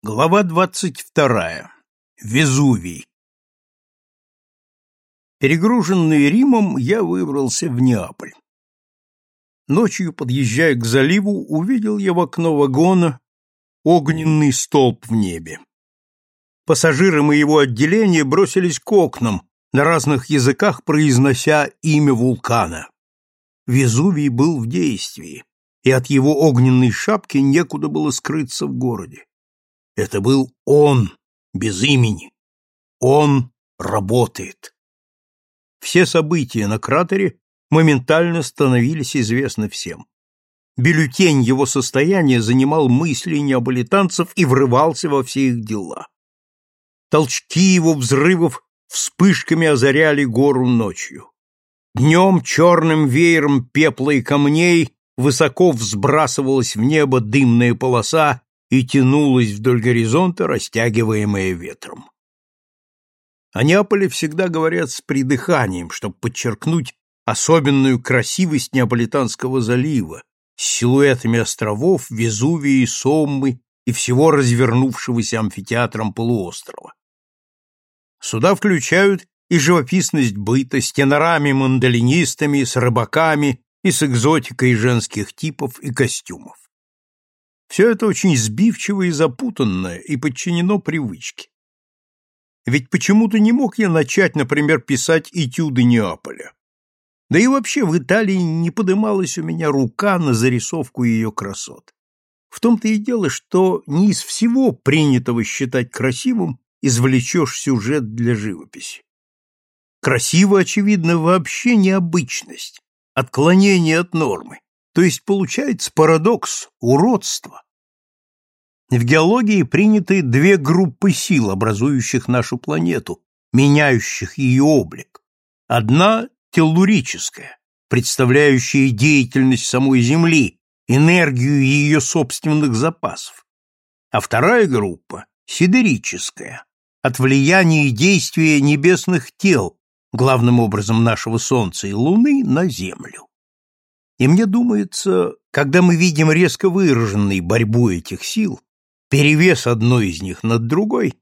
Глава двадцать вторая. Везувий. Перегруженный Римом, я выбрался в Неаполь. Ночью, подъезжая к заливу, увидел я в окно вагона огненный столб в небе. Пассажиры моего отделения бросились к окнам, на разных языках произнося имя вулкана. Везувий был в действии, и от его огненной шапки некуда было скрыться в городе. Это был он, без имени. Он работает. Все события на кратере моментально становились известны всем. Бюллетень его состояния занимал мысли неаполитанцев и врывался во все их дела. Толчки его взрывов вспышками озаряли гору ночью. Днем черным веером пепла и камней высоко взбрасывалась в небо дымная полоса и тянулась вдоль горизонта, растягиваемая ветром. О Неаполе всегда говорят с придыханием, чтобы подчеркнуть особенную красивость Неаполитанского залива с силуэтами островов, Везувии, Соммы и всего развернувшегося амфитеатром полуострова. Сюда включают и живописность быта с тенорами-мандолинистами, с рыбаками и с экзотикой женских типов и костюмов. Все это очень сбивчиво и запутанно и подчинено привычке. Ведь почему-то не мог я начать, например, писать этюды Неаполя. Да и вообще в Италии не подымалась у меня рука на зарисовку ее красот. В том-то и дело, что не из всего принятого считать красивым извлечешь сюжет для живописи. Красиво, очевидно, вообще необычность, отклонение от нормы. То есть получается парадокс, уродство. В геологии приняты две группы сил, образующих нашу планету, меняющих ее облик. Одна – теллурическая, представляющая деятельность самой Земли, энергию ее собственных запасов. А вторая группа – сидерическая, от влияния и действия небесных тел, главным образом нашего Солнца и Луны, на Землю. И мне думается, когда мы видим резко выраженной борьбу этих сил, перевес одной из них над другой,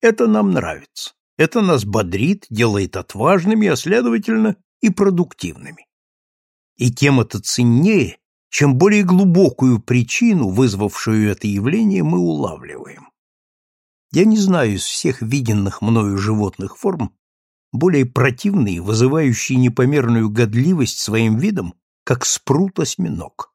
это нам нравится. Это нас бодрит, делает отважными, а следовательно и продуктивными. И тем это ценнее, чем более глубокую причину, вызвавшую это явление, мы улавливаем. Я не знаю из всех виденных мною животных форм более противной, вызывающей непомерную годливость своим видом, как спрут-осьминог.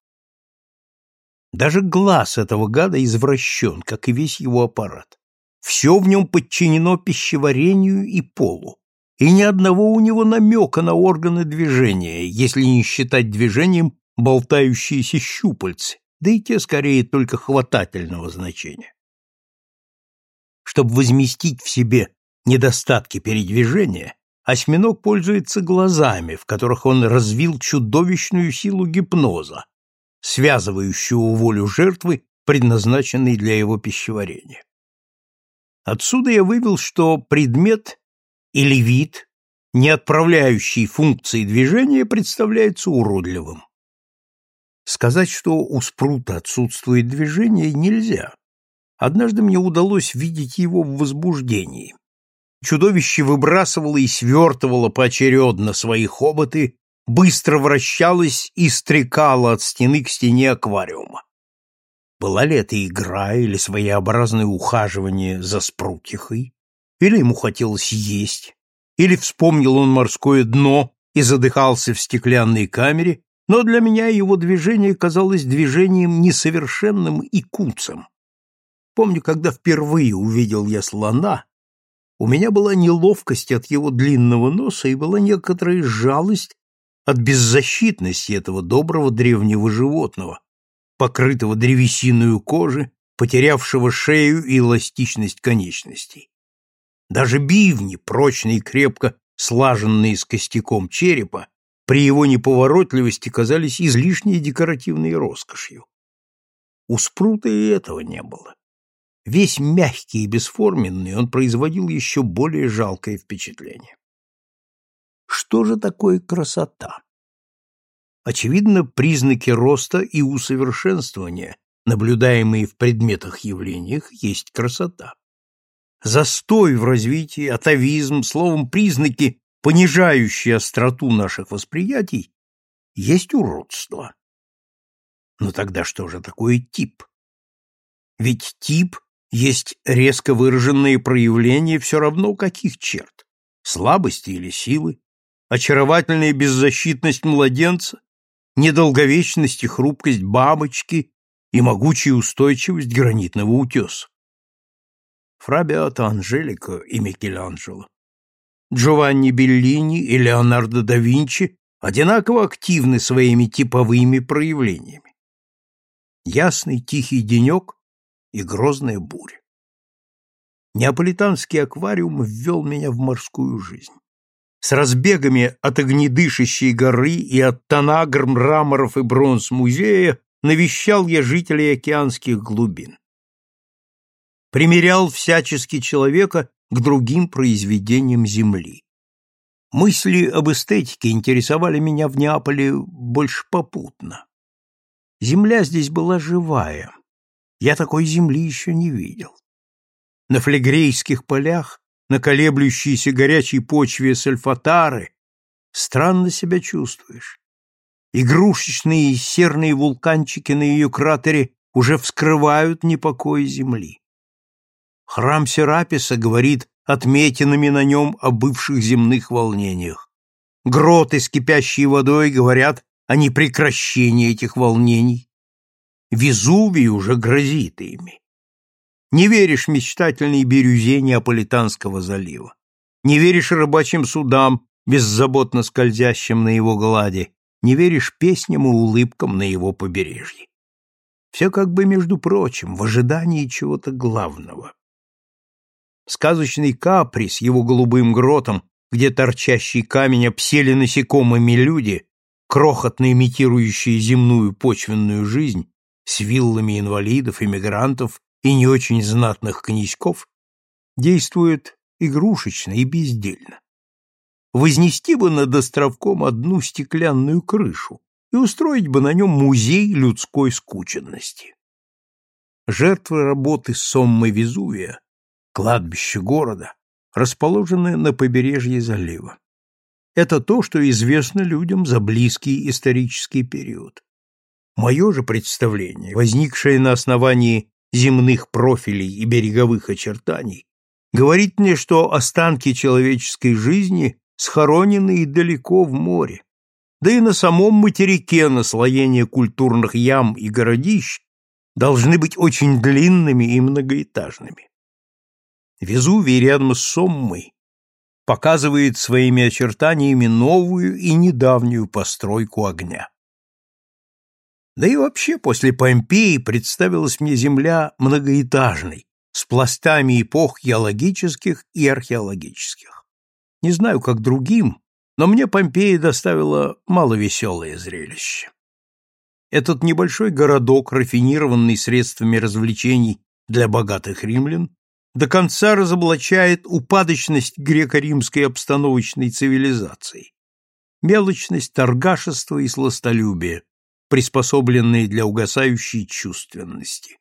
Даже глаз этого гада извращен, как и весь его аппарат. Все в нем подчинено пищеварению и полу, и ни одного у него намека на органы движения, если не считать движением болтающиеся щупальцы, да и те скорее только хватательного значения. Чтобы возместить в себе недостатки передвижения, осьминог пользуется глазами, в которых он развил чудовищную силу гипноза, связывающую волю жертвы, предназначенной для его пищеварения. Отсюда я вывел, что предмет или вид, не отправляющий функции движения, представляется уродливым. Сказать, что у спрута отсутствует движение, нельзя. Однажды мне удалось видеть его в возбуждении. Чудовище выбрасывало и свертывало поочередно свои хоботы, быстро вращалось и стрекало от стены к стене аквариума. Была ли это игра или своеобразное ухаживание за спрутихой? Или ему хотелось есть? Или вспомнил он морское дно и задыхался в стеклянной камере, но для меня его движение казалось движением несовершенным и куцем. Помню, когда впервые увидел я слона, у меня была неловкость от его длинного носа и была некоторая жалость от беззащитности этого доброго древнего животного, покрытого древесиной кожи, потерявшего шею и эластичность конечностей. Даже бивни, прочные и крепко слаженные с костяком черепа, при его неповоротливости казались излишней декоративной роскошью. У спрута и этого не было. Весь мягкий и бесформенный, он производил еще более жалкое впечатление. Что же такое красота? Очевидно, признаки роста и усовершенствования, наблюдаемые в предметах-явлениях, есть красота. Застой в развитии, атовизм, словом, признаки, понижающие остроту наших восприятий, есть уродство. Но тогда что же такое тип? Ведь тип есть резко выраженные проявления все равно каких черт – слабости или силы, очаровательная беззащитность младенца, недолговечность и хрупкость бабочки и могучая устойчивость гранитного утеса. Фрабиато Анжелико и Микеланджело, Джованни Беллини и Леонардо да Винчи одинаково активны своими типовыми проявлениями. Ясный тихий денек и грозная буря. Неаполитанский аквариум ввел меня в морскую жизнь. С разбегами от огнедышащей горы и от танагр, мраморов и бронз музея навещал я жителей океанских глубин. Примерял всячески человека к другим произведениям Земли. Мысли об эстетике интересовали меня в Неаполе больше попутно. Земля здесь была живая. Я такой земли еще не видел. На флегрейских полях, на колеблющейся горячей почве сальфатары, странно себя чувствуешь. Игрушечные серные вулканчики на ее кратере уже вскрывают непокой земли. Храм Сераписа говорит отметинами на нем о бывших земных волнениях. Гроты с кипящей водой говорят о непрекращении этих волнений. Везувий уже грозит ими. Не веришь мечтательной бирюзе Неаполитанского залива. Не веришь рыбачьим судам, беззаботно скользящим на его глади. Не веришь песням и улыбкам на его побережье. Все как бы, между прочим, в ожидании чего-то главного. Сказочный Капри с его голубым гротом, где торчащий камень обсели насекомыми люди, крохотно имитирующие земную почвенную жизнь, с виллами инвалидов, иммигрантов и не очень знатных князьков, действует игрушечно и бездельно. Вознести бы над островком одну стеклянную крышу и устроить бы на нем музей людской скученности. Жертвы работы Соммы Везувия кладбище города, расположенное на побережье залива. Это то, что известно людям за близкий исторический период. Мое же представление, возникшее на основании земных профилей и береговых очертаний, говорит мне, что останки человеческой жизни схоронены и далеко в море. Да и на самом материке наслоения культурных ям и городищ должны быть очень длинными и многоэтажными. Везувий рядом с Соммой показывает своими очертаниями новую и недавнюю постройку огня. Да и вообще после Помпеи представилась мне земля многоэтажной, с пластами эпох геологических и археологических. Не знаю, как другим, но мне Помпея доставила маловеселое зрелище. Этот небольшой городок, рафинированный средствами развлечений для богатых римлян, до конца разоблачает упадочность греко-римской обстановочной цивилизации, мелочность, торгашество и сластолюбие, приспособленные для угасающей чувственности.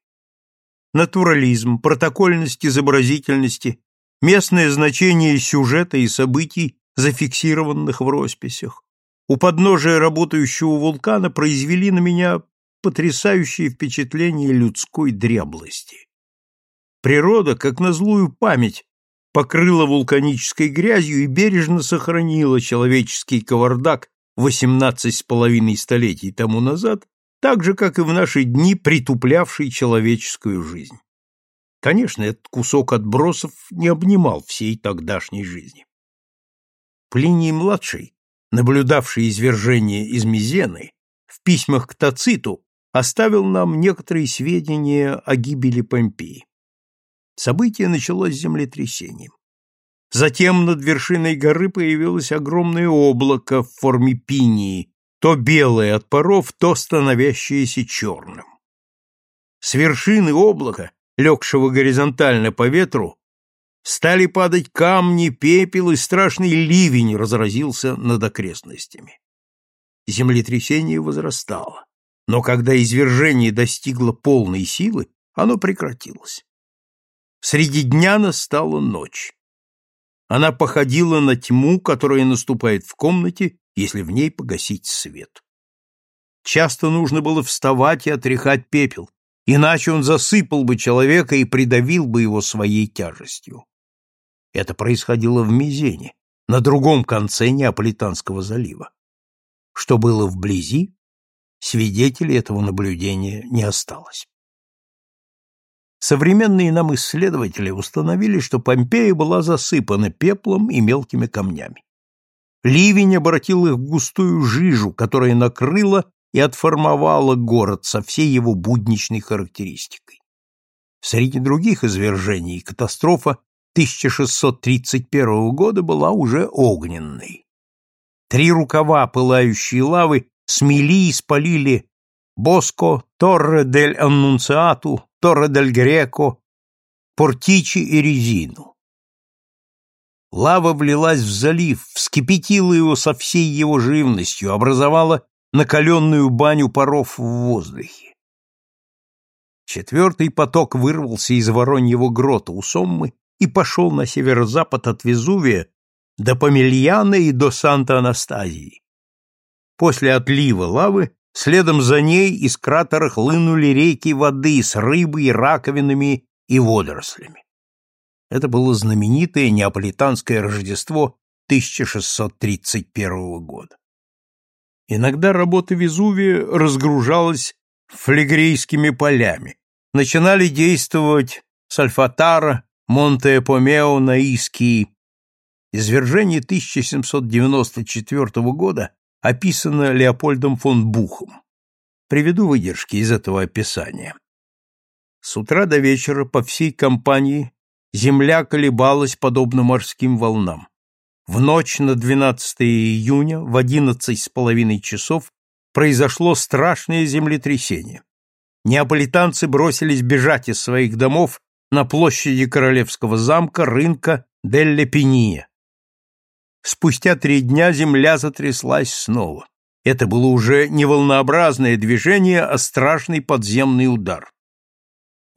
Натурализм, протокольность изобразительности, местное значение сюжета и событий, зафиксированных в росписях, у подножия работающего вулкана произвели на меня потрясающее впечатление людской дряблости. Природа, как на злую память, покрыла вулканической грязью и бережно сохранила человеческий кавардак восемнадцать с половиной столетий тому назад, так же, как и в наши дни притуплявший человеческую жизнь. Конечно, этот кусок отбросов не обнимал всей тогдашней жизни. Плиний-младший, наблюдавший извержение из Мизены, в письмах к Тациту оставил нам некоторые сведения о гибели Помпеи. Событие началось землетрясением. Затем над вершиной горы появилось огромное облако в форме пинии, то белое от паров, то становящееся черным. С вершины облака, легшего горизонтально по ветру, стали падать камни, пепел, и страшный ливень разразился над окрестностями. Землетрясение возрастало. но когда извержение достигло полной силы, оно прекратилось. Среди дня настала ночь. Она походила на тьму, которая наступает в комнате, если в ней погасить свет. Часто нужно было вставать и отряхать пепел, иначе он засыпал бы человека и придавил бы его своей тяжестью. Это происходило в Мизене, на другом конце Неаполитанского залива. Что было вблизи, свидетелей этого наблюдения не осталось. Современные нам исследователи установили, что Помпея была засыпана пеплом и мелкими камнями. Ливень обратил их в густую жижу, которая накрыла и отформовала город со всей его будничной характеристикой. Среди других извержений катастрофа 1631 года была уже огненной. Три рукава пылающей лавы смели и спалили Боско, Торре дель Аннунциату, Торре дель Греко, Портичи и Резину. Лава влилась в залив, вскипятила его со всей его живностью, образовала накаленную баню паров в воздухе. Четвертый поток вырвался из Вороньего грота у Соммы и пошел на северо-запад от Везувия до Помельяна и до Санта-Анастазии. После отлива лавы следом за ней из кратера хлынули реки воды с рыбой, раковинами и водорослями. Это было знаменитое неаполитанское Рождество 1631 года. Иногда работа Везувия разгружалась флегрейскими полями. Начинали действовать Сальфатара, Монте-Помео на Искии. Извержение 1794 года описано Леопольдом фон Бухом. Приведу выдержки из этого описания. С утра до вечера по всей компании земля колебалась подобно морским волнам. В ночь на 12 июня в одиннадцать с половиной часов произошло страшное землетрясение. Неаполитанцы бросились бежать из своих домов на площади Королевского замка рынка Делле Пения. Спустя три дня земля затряслась снова. Это было уже не волнообразное движение, а страшный подземный удар.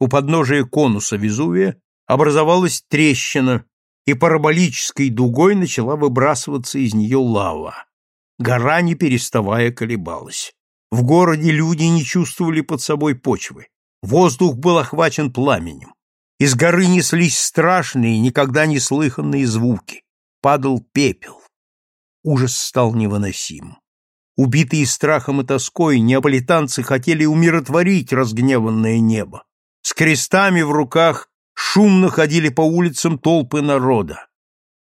У подножия конуса Везувия образовалась трещина, и параболической дугой начала выбрасываться из нее лава. Гора, не переставая, колебалась. В городе люди не чувствовали под собой почвы. Воздух был охвачен пламенем. Из горы неслись страшные, никогда не слыханные звуки. Падал пепел. Ужас стал невыносим. Убитые страхом и тоской, неаполитанцы хотели умиротворить разгневанное небо. С крестами в руках шумно ходили по улицам толпы народа.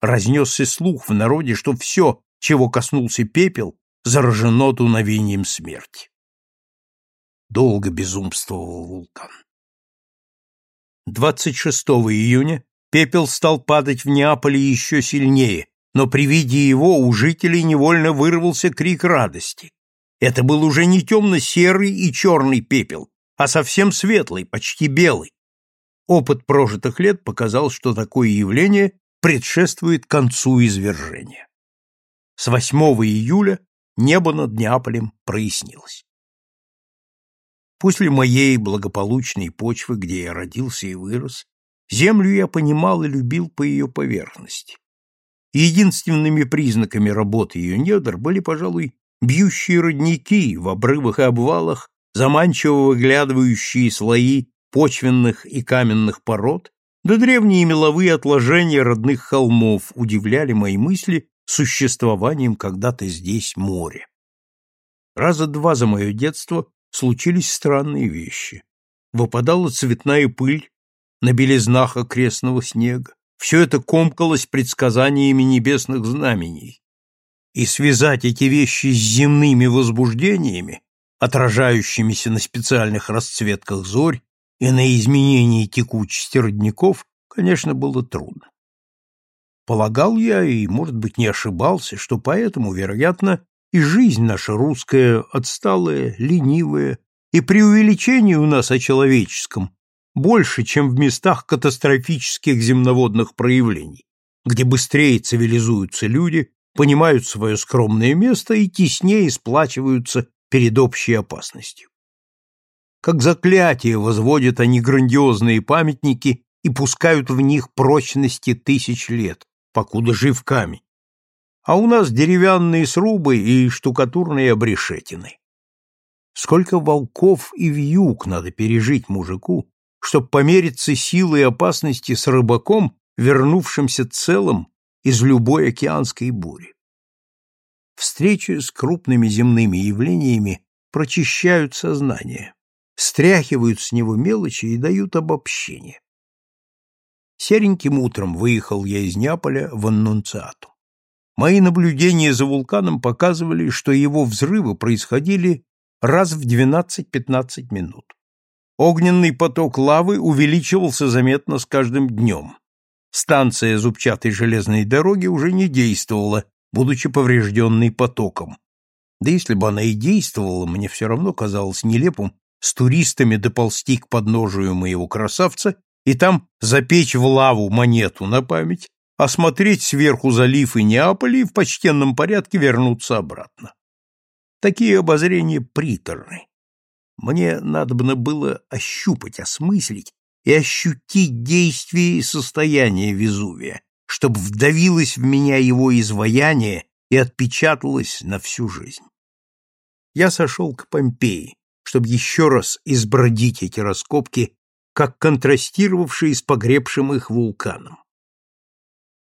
Разнесся слух в народе, что все, чего коснулся пепел, заражено дуновением смерти. Долго безумствовал вулкан. 26 июня пепел стал падать в Неаполе еще сильнее, но при виде его у жителей невольно вырвался крик радости. Это был уже не темно-серый и черный пепел, а совсем светлый, почти белый. Опыт прожитых лет показал, что такое явление предшествует концу извержения. С 8 июля небо над Неаполем прояснилось. После моей благополучной почвы, где я родился и вырос, землю я понимал и любил по ее поверхности. единственными признаками работы ее недр были, пожалуй, бьющие родники в обрывах и обвалах, заманчиво выглядывающие слои почвенных и каменных пород, да древние меловые отложения родных холмов удивляли мои мысли существованием когда-то здесь моря. Раза два за мое детство случились странные вещи. Выпадала цветная пыль на белизнах окрестного снега. Все это комкалось предсказаниями небесных знамений. И связать эти вещи с земными возбуждениями, отражающимися на специальных расцветках зорь и на изменении текучести родников, конечно, было трудно. Полагал я, и, может быть, не ошибался, что поэтому, вероятно, и жизнь наша русская отсталая, ленивая, и при увеличении у нас о человеческом больше, чем в местах катастрофических земноводных проявлений, где быстрее цивилизуются люди, понимают свое скромное место и теснее сплачиваются перед общей опасностью. Как заклятие возводят они грандиозные памятники и пускают в них прочности тысяч лет, покуда жив камень. А у нас деревянные срубы и штукатурные обрешетины. Сколько волков и вьюг надо пережить мужику, чтобы помериться силой опасности с рыбаком, вернувшимся целым из любой океанской бури. Встречи с крупными земными явлениями прочищают сознание, стряхивают с него мелочи и дают обобщение. Сереньким утром выехал я из Неаполя в Аннунциату. Мои наблюдения за вулканом показывали, что его взрывы происходили раз в 12-15 минут. Огненный поток лавы увеличивался заметно с каждым днем. Станция зубчатой железной дороги уже не действовала, будучи поврежденной потоком. Да если бы она и действовала, мне все равно казалось нелепым с туристами доползти к подножию моего красавца и там запечь в лаву монету на память, осмотреть сверху залив и Неаполь и в почтенном порядке вернуться обратно. Такие обозрения приторны. Мне надобно было ощупать, осмыслить и ощутить действие и состояние Везувия, чтобы вдавилось в меня его изваяние и отпечаталось на всю жизнь. Я сошел к Помпеи, чтобы еще раз избродить эти раскопки, как контрастировавшие с погребшим их вулканом.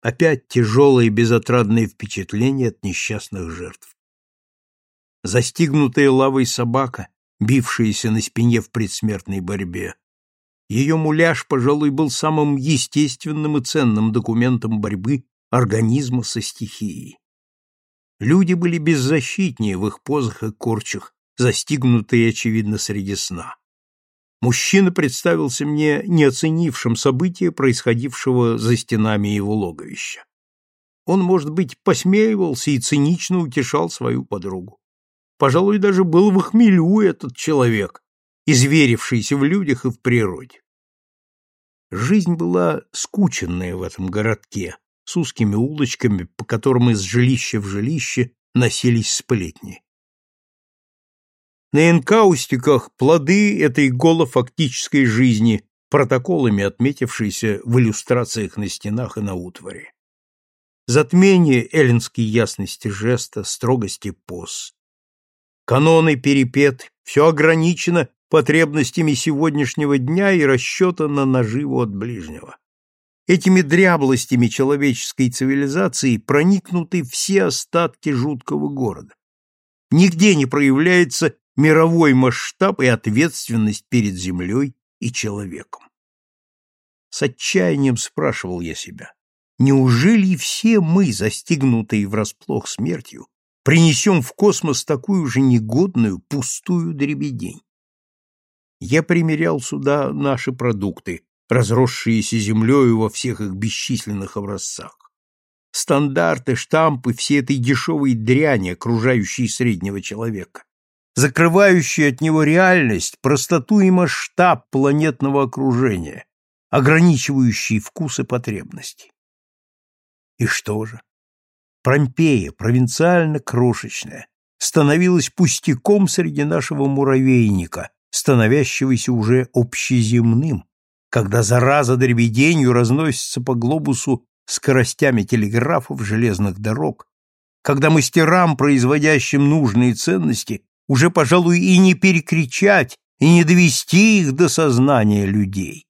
Опять тяжелое и безотрадное впечатление от несчастных жертв. Застигнутая лавой собака, бившаяся на спине в предсмертной борьбе, ее муляж, пожалуй, был самым естественным и ценным документом борьбы организма со стихией. Люди были беззащитнее в их позах и корчах, застигнутые, очевидно, среди сна. Мужчина представился мне не оценившим события, происходившего за стенами его логовища. Он, может быть, посмеивался и цинично утешал свою подругу. Пожалуй, даже был в хмелю этот человек, изверившийся в людях и в природе. Жизнь была скученная в этом городке, с узкими улочками, по которым из жилища в жилище носились сплетни. На энкаустиках плоды этой голофактической жизни, протоколами отметившиеся в иллюстрациях на стенах и на утваре. Затмение эллинской ясности жеста, строгости поз. Каноны перепет, все ограничено потребностями сегодняшнего дня и расчета на наживу от ближнего. Этими дряблостями человеческой цивилизации проникнуты все остатки жуткого города. Нигде не проявляется мировой масштаб и ответственность перед землей и человеком. С отчаянием спрашивал я себя, неужели все мы, застигнутые врасплох смертью, принесем в космос такую же негодную, пустую дребедень? я примерял сюда наши продукты, разросшиеся землею во всех их бесчисленных образцах. Стандарты, штампы всей этой дешевой дряни, окружающей среднего человека, закрывающие от него реальность, простоту и масштаб планетного окружения, ограничивающие вкус и потребности. И что же? Промпея, провинциально-крошечная, становилась пустяком среди нашего муравейника, становящегося уже общеземным, когда зараза дребеденью разносится по глобусу скоростями телеграфов, железных дорог, когда мастерам, производящим нужные ценности, уже, пожалуй, и не перекричать, и не довести их до сознания людей.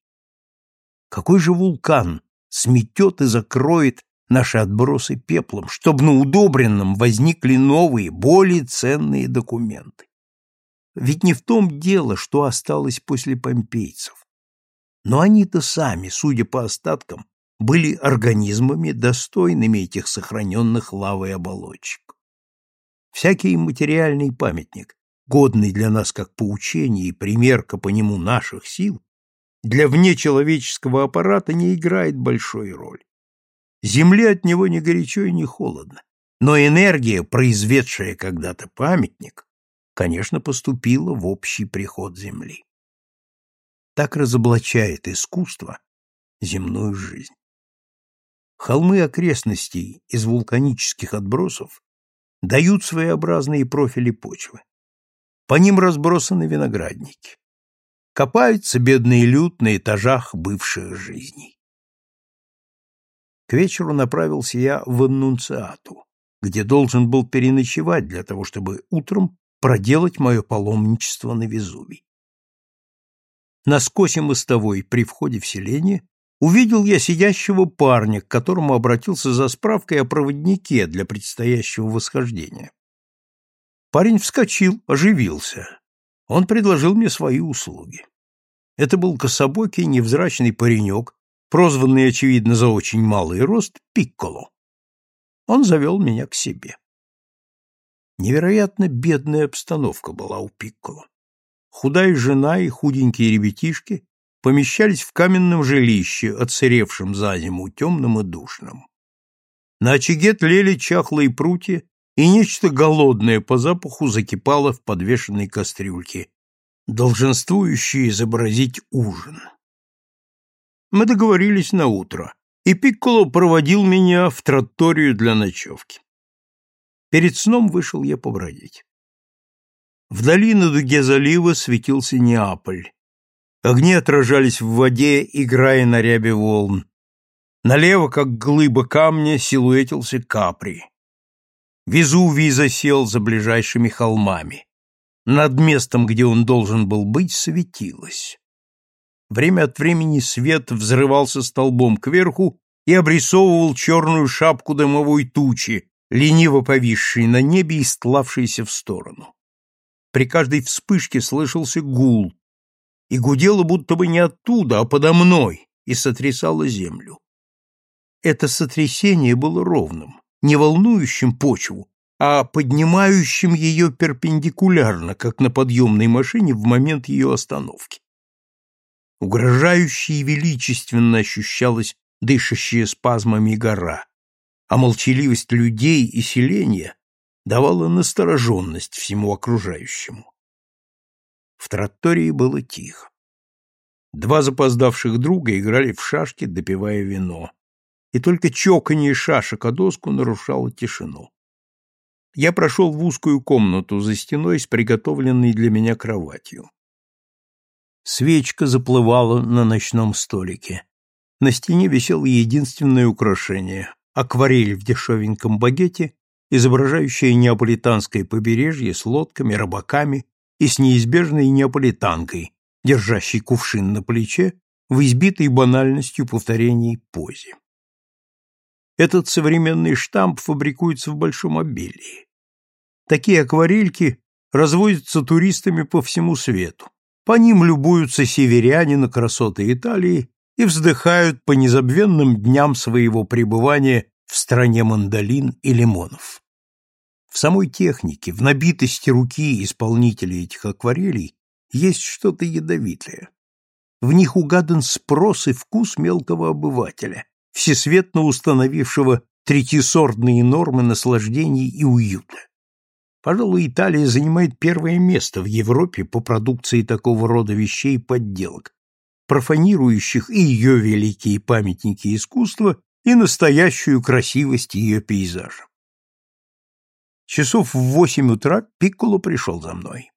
Какой же вулкан сметет и закроет наши отбросы пеплом, чтобы на удобренном возникли новые, более ценные документы? Ведь не в том дело, что осталось после помпейцев. Но они-то сами, судя по остаткам, были организмами, достойными этих сохраненных лавой оболочек. Всякий материальный памятник, годный для нас как поучение и примерка по нему наших сил, для внечеловеческого аппарата не играет большой роли. Земле от него ни горячо и ни холодно, но энергия, произведшая когда-то памятник, конечно, поступила в общий приход земли. Так разоблачает искусство земную жизнь. Холмы окрестностей из вулканических отбросов дают своеобразные профили почвы. По ним разбросаны виноградники. Копаются бедный люд на этажах бывших жизней. К вечеру направился я в Аннунциату, где должен был переночевать для того, чтобы утром проделать мое паломничество на Везувий. На скосе мостовой при входе в селение увидел я сидящего парня, к которому обратился за справкой о проводнике для предстоящего восхождения. Парень вскочил, оживился. Он предложил мне свои услуги. Это был кособокий, невзрачный паренек, прозванный, очевидно, за очень малый рост, Пикколо. Он завел меня к себе. Невероятно бедная обстановка была у Пикколо. Худая жена и худенькие ребятишки помещались в каменном жилище, отсыревшем за зиму, темном и душном. На очаге тлели чахлые прутья, и нечто голодное по запаху закипало в подвешенной кастрюльке, долженствующее изобразить ужин. Мы договорились на утро, и Пикколо проводил меня в троторию для ночевки. Перед сном вышел я побродить. Вдали на дуге залива светился Неаполь. Огни отражались в воде, играя на рябе волн. Налево, как глыба камня, силуэтился Капри. Везувий засел за ближайшими холмами. Над местом, где он должен был быть, светилось. Время от времени свет взрывался столбом кверху и обрисовывал черную шапку дымовой тучи, лениво повисшей на небе и стлавшейся в сторону. При каждой вспышке слышался гул, и гудело будто бы не оттуда, а подо мной, и сотрясало землю. Это сотрясение было ровным, не волнующим почву, а поднимающим ее перпендикулярно, как на подъемной машине в момент ее остановки. Угрожающе и величественно ощущалась дышащая спазмами гора, а молчаливость людей и селения давала настороженность всему окружающему. В тротории было тихо. Два запоздавших друга играли в шашки, допивая вино, и только чоканье шашек о доску нарушало тишину. Я прошел в узкую комнату за стеной с приготовленной для меня кроватью. Свечка заплывала на ночном столике. На стене висело единственное украшение — акварель в дешевеньком багете, изображающая неаполитанское побережье с лодками, рыбаками и с неизбежной неаполитанкой, держащей кувшин на плече в избитой банальностью повторений позе. Этот современный штамп фабрикуется в большом обилии. Такие акварельки разводятся туристами по всему свету. По ним любуются северяне на красоты Италии и вздыхают по незабвенным дням своего пребывания в стране мандолин и лимонов. В самой технике, в набитости руки исполнителей этих акварелей есть что-то ядовитое. В них угадан спрос и вкус мелкого обывателя, всесветно установившего третьесортные нормы наслаждений и уюта. Пожалуй, Италия занимает первое место в Европе по продукции такого рода вещей и подделок, профанирующих и ее великие памятники искусства, и настоящую красивость ее пейзажа. Часов в восемь утра Пикколо пришел за мной.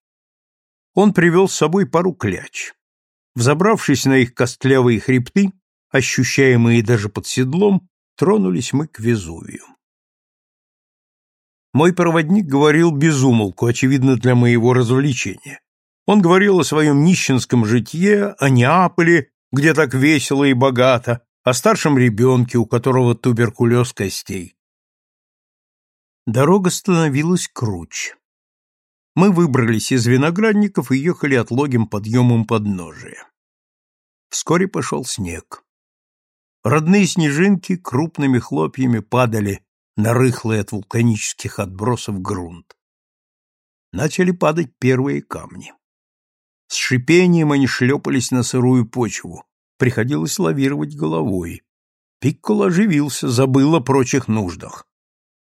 Он привел с собой пару кляч. Взобравшись на их костлявые хребты, ощущаемые даже под седлом, тронулись мы к Везувию. Мой проводник говорил без умолку, очевидно, для моего развлечения. Он говорил о своем нищенском житье, о Неаполе, где так весело и богато, о старшем ребенке, у которого туберкулез костей. Дорога становилась круче. Мы выбрались из виноградников и ехали отлогим подъемом подножия. Вскоре пошел снег. Родные снежинки крупными хлопьями падали на рыхлый от вулканических отбросов грунт. Начали падать первые камни. С шипением они шлепались на сырую почву. Приходилось лавировать головой. Пикколо оживился, забыл о прочих нуждах.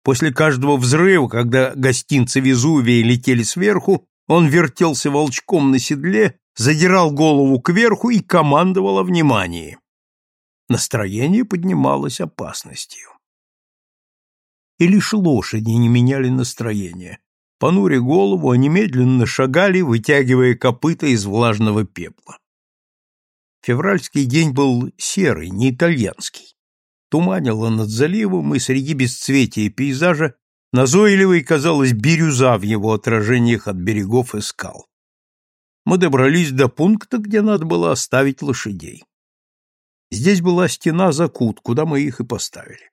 После каждого взрыва, когда гостинцы Везувия летели сверху, он вертелся волчком на седле, задирал голову кверху и командовал о внимании. Настроение поднималось опасностью. И лишь лошади не меняли настроение. Понуря голову, они медленно шагали, вытягивая копыта из влажного пепла. Февральский день был серый, не итальянский. Туманило над заливом, и среди бесцветия пейзажа назойливой казалась бирюза в его отражениях от берегов и скал. Мы добрались до пункта, где надо было оставить лошадей. Здесь была стена закут, куда мы их и поставили.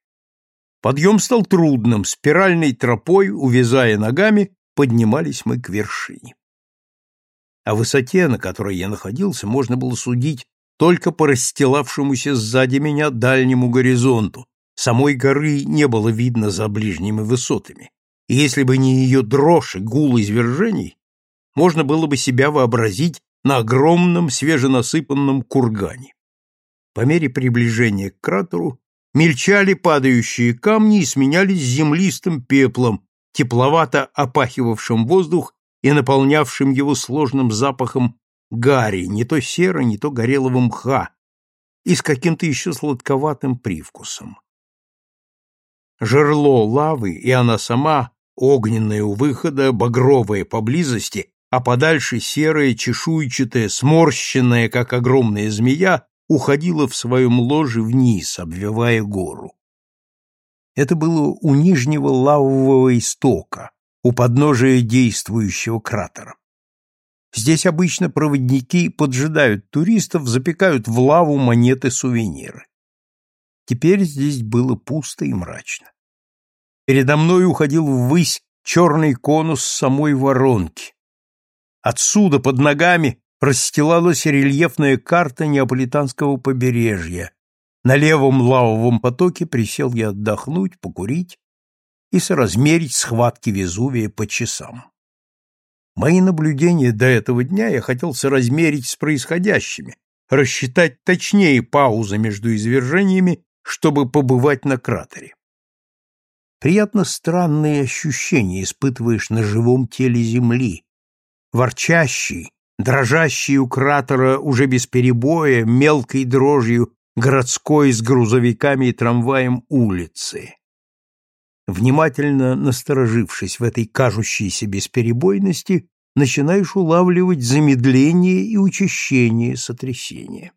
Подъем стал трудным, спиральной тропой, увязая ногами, поднимались мы к вершине. О высоте, на которой я находился, можно было судить только по расстилавшемуся сзади меня дальнему горизонту. Самой горы не было видно за ближними высотами, и если бы не ее дрожь и гул извержений, можно было бы себя вообразить на огромном свеженасыпанном кургане. По мере приближения к кратеру мельчали падающие камни и сменялись землистым пеплом, тепловато опахивавшим воздух и наполнявшим его сложным запахом гари, не то серо, не то горелого мха, и с каким-то еще сладковатым привкусом. Жерло лавы, и она сама, огненная у выхода, багровая поблизости, а подальше серая, чешуйчатая, сморщенная, как огромная змея, уходила в своем ложе вниз, обвивая гору. Это было у нижнего лавового истока, у подножия действующего кратера. Здесь обычно проводники поджидают туристов, запекают в лаву монеты-сувениры. Теперь здесь было пусто и мрачно. Передо мной уходил ввысь черный конус самой воронки. Отсюда под ногами расстилалась рельефная карта неаполитанского побережья. На левом лавовом потоке присел я отдохнуть, покурить и соразмерить схватки Везувия по часам. Мои наблюдения до этого дня я хотел соразмерить с происходящими, рассчитать точнее паузы между извержениями, чтобы побывать на кратере. Приятно странные ощущения испытываешь на живом теле Земли, ворчащий, дрожащий у кратера уже без перебоя, мелкой дрожью городской с грузовиками и трамваем улицы. Внимательно насторожившись в этой кажущейся бесперебойности, начинаешь улавливать замедление и учащение сотрясения.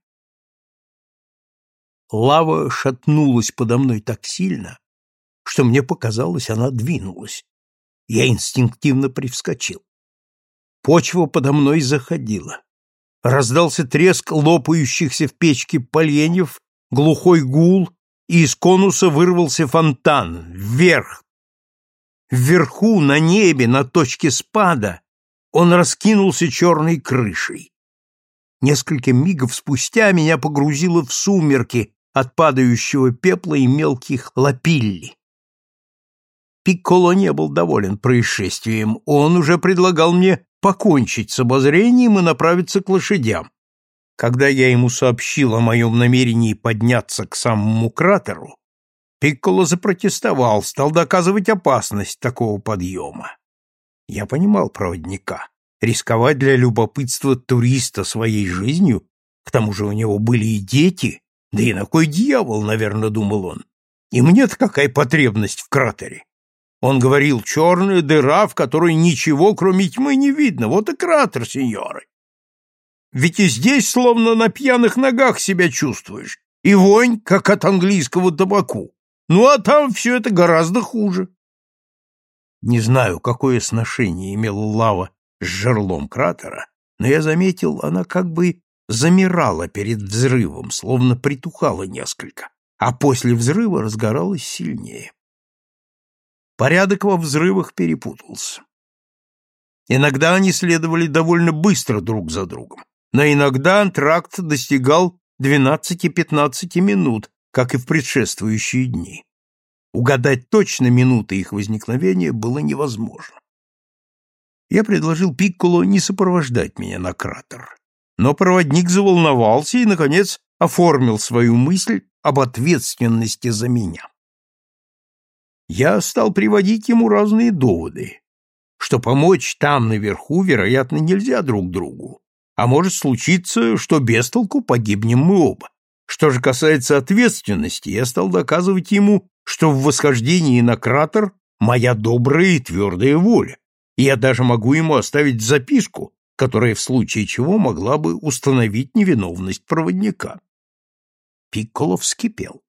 Лава шатнулась подо мной так сильно, что мне показалось, она двинулась. Я инстинктивно привскочил. Почва подо мной заходила. Раздался треск лопающихся в печке поленьев, глухой гул, и из конуса вырвался фонтан, вверх. Вверху, на небе, на точке спада, он раскинулся черной крышей. Несколько мигов спустя меня погрузило в сумерки от падающего пепла и мелких лапилли. Пикколо не был доволен происшествием, он уже предлагал мне покончить с обозрением и направиться к лошадям. Когда я ему сообщил о моем намерении подняться к самому кратеру, Пикколо запротестовал, стал доказывать опасность такого подъема. Я понимал проводника. Рисковать для любопытства туриста своей жизнью, к тому же у него были и дети, да и на кой дьявол, наверное, думал он. И мне-то какая потребность в кратере? Он говорил, черная дыра, в которой ничего, кроме тьмы, не видно. Вот и кратер, сеньоры. Ведь и здесь словно на пьяных ногах себя чувствуешь. И вонь, как от английского табаку. Ну, а там все это гораздо хуже. Не знаю, какое сношение имела лава с жерлом кратера, но я заметил, она как бы замирала перед взрывом, словно притухала несколько, а после взрыва разгоралась сильнее. Порядок во взрывах перепутался. Иногда они следовали довольно быстро друг за другом, но иногда антракт достигал 12-15 минут, как и в предшествующие дни. Угадать точно минуты их возникновения было невозможно. Я предложил Пикколо не сопровождать меня на кратер, но проводник заволновался и, наконец, оформил свою мысль об ответственности за меня я стал приводить ему разные доводы, что помочь там наверху, вероятно, нельзя друг другу, а может случиться, что без толку погибнем мы оба. Что же касается ответственности, я стал доказывать ему, что в восхождении на кратер моя добрая и твердая воля, Я даже могу ему оставить записку, которая в случае чего могла бы установить невиновность проводника. Пикколо вскипел.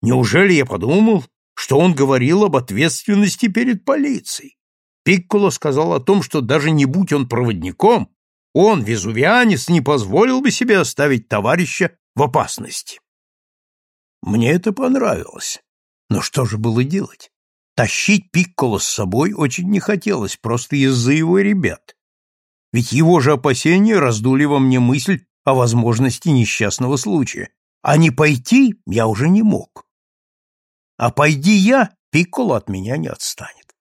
Неужели я подумал, что он говорил об ответственности перед полицией? Пикколо сказал о том, что даже не будь он проводником, он, везувианец, не позволил бы себе оставить товарища в опасности. Мне это понравилось. Но что же было делать? Тащить Пикколо с собой очень не хотелось, просто из-за его ребят. Ведь его же опасения раздули во мне мысль о возможности несчастного случая. А не пойти я уже не мог. А пойди я, Пикколо от меня не отстанет.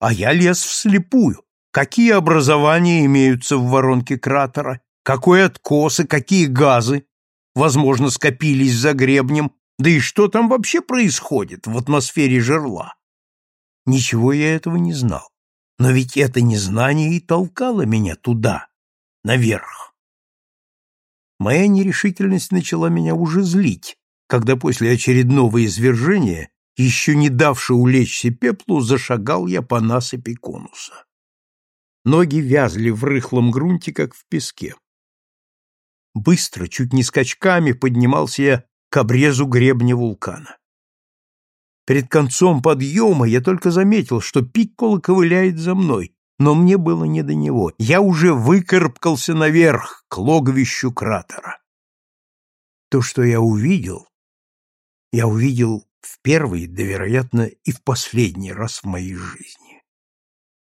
А я лез вслепую. Какие образования имеются в воронке кратера, какой откос и какие газы, возможно, скопились за гребнем, да и что там вообще происходит в атмосфере жерла? Ничего я этого не знал. Но ведь это незнание и толкало меня туда, наверх. Моя нерешительность начала меня уже злить, когда после очередного извержения, еще не давши улечься пеплу, зашагал я по насыпи конуса. Ноги вязли в рыхлом грунте, как в песке. Быстро, чуть не скачками, поднимался я к обрезу гребня вулкана. Перед концом подъема я только заметил, что Пикколо ковыляет за мной, но мне было не до него. Я уже выкарабкался наверх, к логовищу кратера. То, что я увидел, я увидел в первый, да, вероятно, и в последний раз в моей жизни.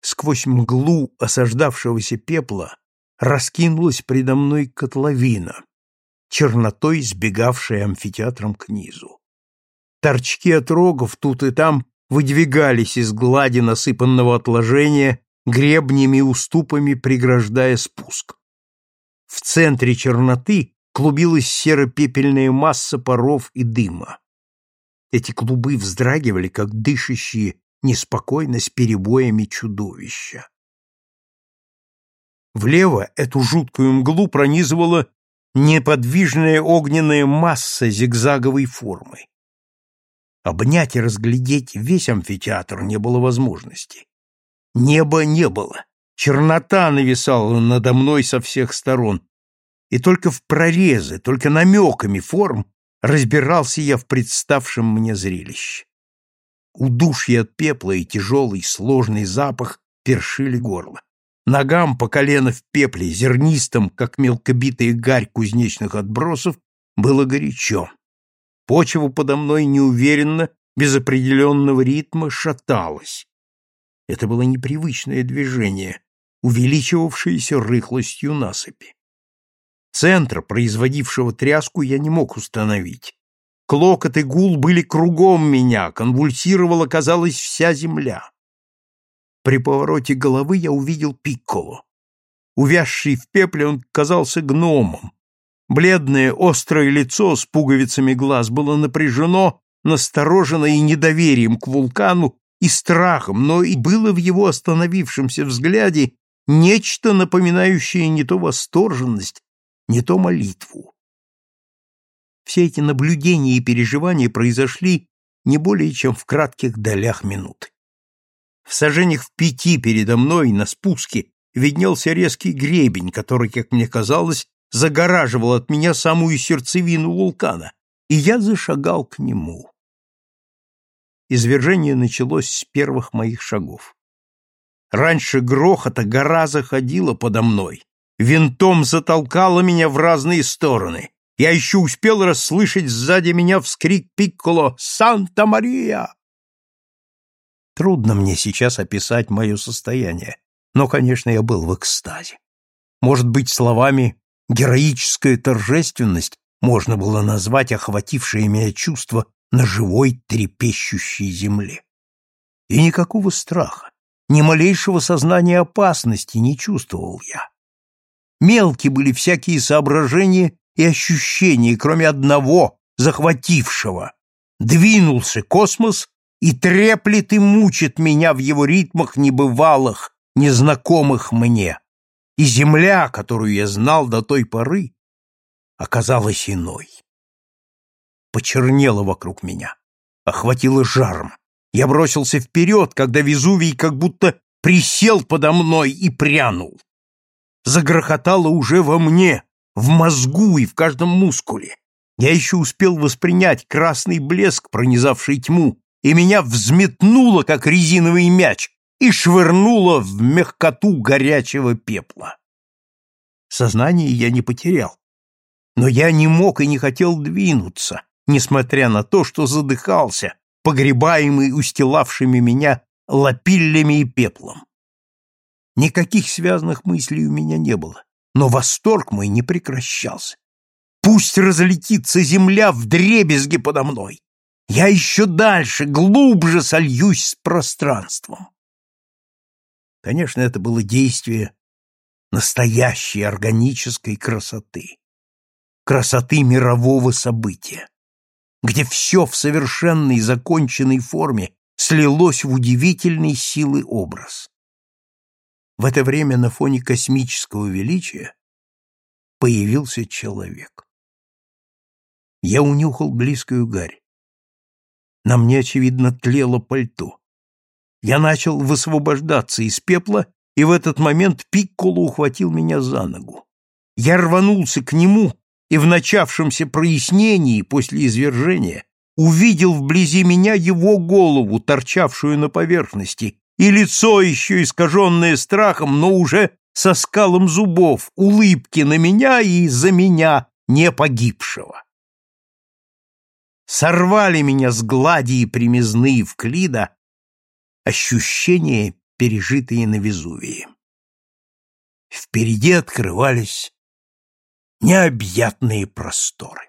Сквозь мглу осаждавшегося пепла раскинулась предо мной котловина, чернотой сбегавшая амфитеатром к низу. Торчки от рогов тут и там выдвигались из глади насыпанного отложения, гребнями и уступами преграждая спуск. В центре черноты клубилась серо-пепельная масса паров и дыма. Эти клубы вздрагивали, как дышащие неспокойно с перебоями чудовища. Влево эту жуткую мглу пронизывала неподвижная огненная масса зигзаговой формы. Обнять и разглядеть весь амфитеатр не было возможности. Неба не было, чернота нависала надо мной со всех сторон, и только в прорезы, только намеками форм разбирался я в представшем мне зрелище. Удушье от пепла и тяжелый сложный запах першили горло. Ногам по колено в пепле, зернистом, как мелкобитая гарь кузнечных отбросов, было горячо. Почва подо мной неуверенно, без определенного ритма, шаталась. Это было непривычное движение, увеличивавшееся рыхлостью насыпи. Центр, производившего тряску, я не мог установить. Клокот и гул были кругом меня, конвульсировала, казалось, вся земля. При повороте головы я увидел Пикколо. Увязший в пепле он казался гномом. Бледное, острое лицо с пуговицами глаз было напряжено, насторожено и недоверием к вулкану, и страхом, но и было в его остановившемся взгляде нечто напоминающее не то восторженность, не то молитву. Все эти наблюдения и переживания произошли не более чем в кратких долях минуты. В сажениях в пяти передо мной на спуске виднелся резкий гребень, который, как мне казалось, загораживал от меня самую сердцевину вулкана, и я зашагал к нему. Извержение началось с первых моих шагов. Раньше грохота гора заходила подо мной, винтом затолкала меня в разные стороны. Я еще успел расслышать сзади меня вскрик Пикколо «Санта-Мария!» Трудно мне сейчас описать мое состояние, но, конечно, я был в экстазе. Может быть, словами «героическая торжественность» можно было назвать охватившее меня чувство на живой трепещущей земле. И никакого страха, ни малейшего сознания опасности не чувствовал я. Мелки были всякие соображения и ощущения, кроме одного, захватившего. Двинулся космос и треплет и мучит меня в его ритмах небывалых, незнакомых мне. И земля, которую я знал до той поры, оказалась иной. Почернело вокруг меня, охватило жаром. Я бросился вперед, когда Везувий как будто присел подо мной и прянул. Загрохотало уже во мне, в мозгу и в каждом мускуле. Я еще успел воспринять красный блеск, пронизавший тьму, и меня взметнуло, как резиновый мяч, и швырнуло в мягкоту горячего пепла. Сознание я не потерял, но я не мог и не хотел двинуться, несмотря на то, что задыхался, погребаемый устилавшими меня лапиллями и пеплом. Никаких связанных мыслей у меня не было, но восторг мой не прекращался. Пусть разлетится земля в дребезги подо мной. Я еще дальше, глубже сольюсь с пространством. Конечно, это было действие настоящей органической красоты, красоты мирового события, где все в совершенной законченной форме слилось в удивительной силы образ. В это время на фоне космического величия появился человек. Я унюхал близкую гарь. На мне, очевидно, тлело пальто. Я начал высвобождаться из пепла, и в этот момент Пикколо ухватил меня за ногу. Я рванулся к нему, и в начавшемся прояснении после извержения увидел вблизи меня его голову, торчавшую на поверхности, и лицо еще искаженное страхом, но уже со скалом зубов, улыбки на меня и за меня не погибшего. Сорвали меня с глади и примизны Евклида ощущения, пережитые на Везувии. Впереди открывались необъятные просторы.